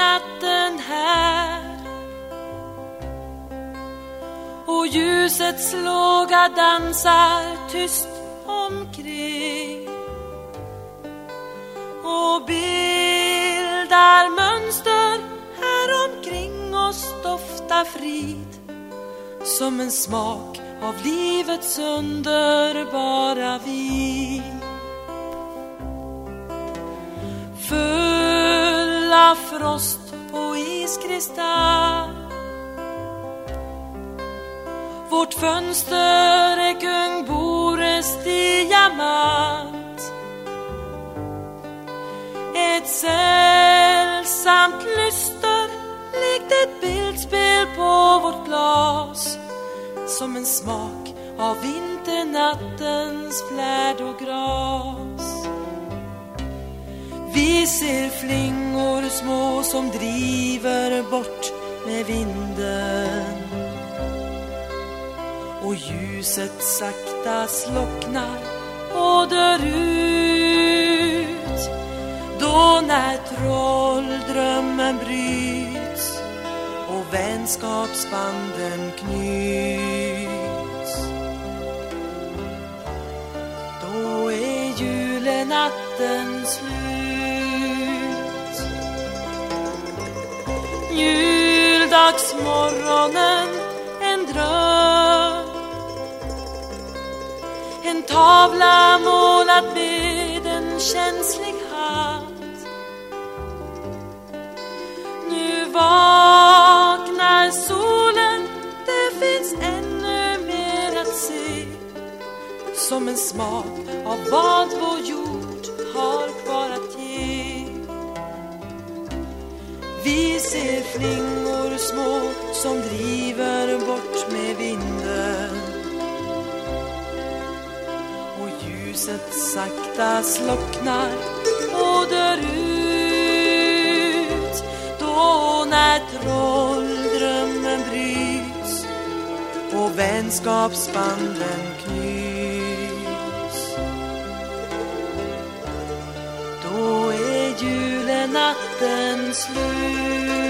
natten här. Och ljusets låga dansar tyst omkring. Och bildar mönster här omkring oss doftar frid. Som en smak av livets underbara vin iskristall vårt fönster är kung Bores diamant. Ett sällsamt lyster likt ett bildspel på vårt glas. Som en smak av vinternattens flärd och gras. Vi ser flingor små som driver bort med vinden. Och ljuset sakta slocknar och dör ut. Då när trolldrömmen bryts och vänskapsbanden knyts. Då är julenatten slut. Juldagsmorgonen en dröm. En tavla målad med en känslig hand Nu vaknar solen, det finns ännu mer att se. Som en smak av vad vår jord Ser flingor små som driver bort med vinden. Och ljuset sakta slocknar och dör ut. Då när trolldrömmen bryts och vänskapsbanden knyts. Då är julenatten slut